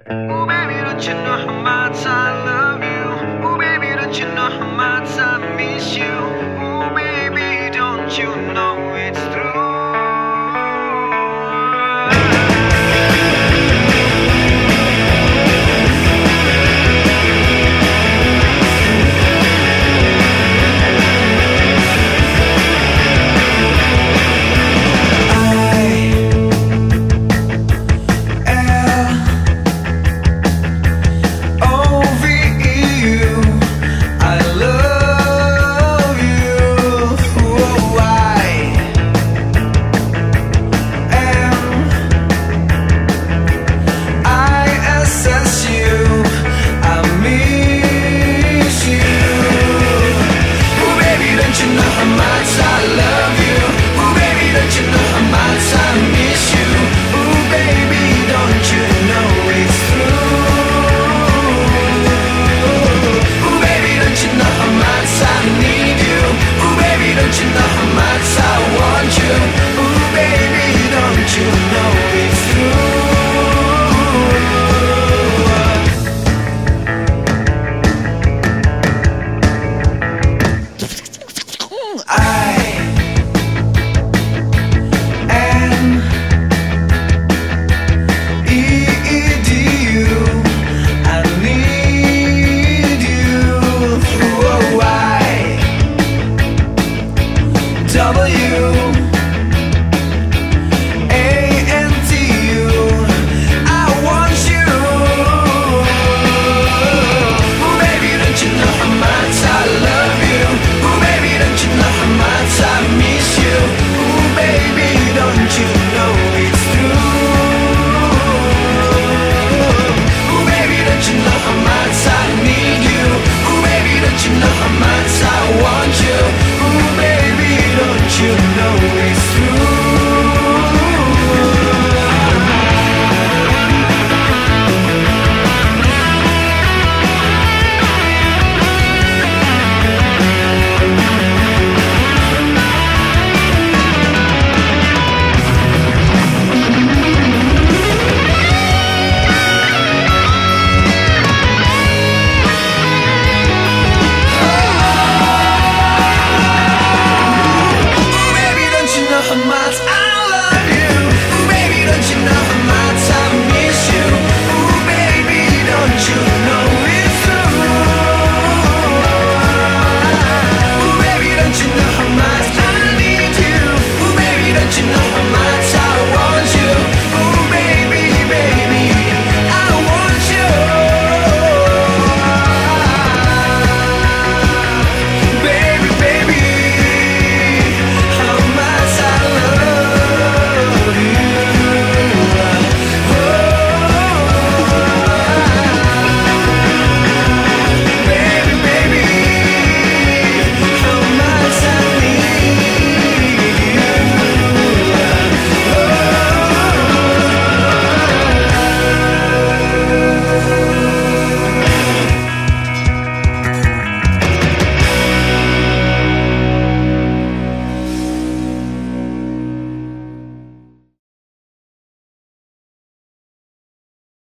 Ooh, baby, don't you know how much I love you? Oh, baby, don't you know you.